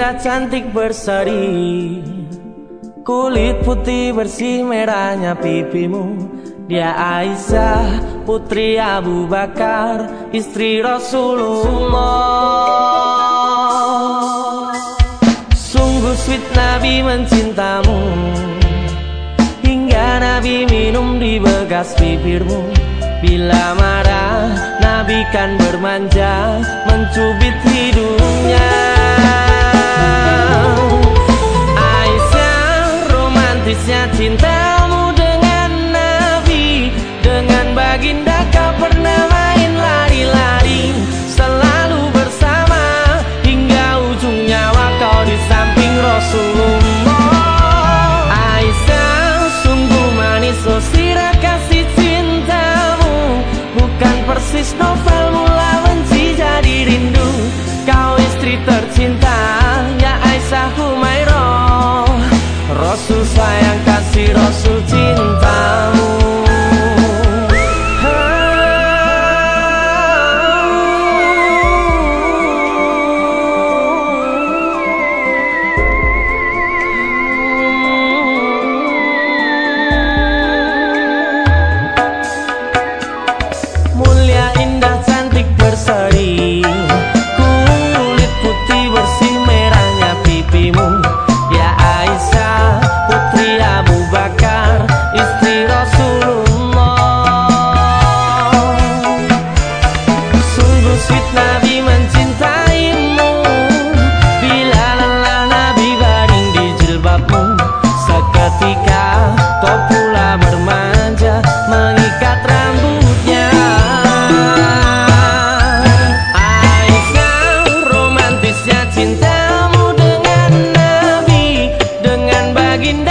Dia cantik berseri Kulit putih bersih merahnya pipimu. Dia Aisyah putri Abu Bakar Istri Rasulullah. Sungguh sweet Nabi mencintamu Hingga Nabi minum di bekas bibirmu. Bila marah Nabi kan bermanja Mencubit hidungnya sayang kasih Rasul cintamu in naging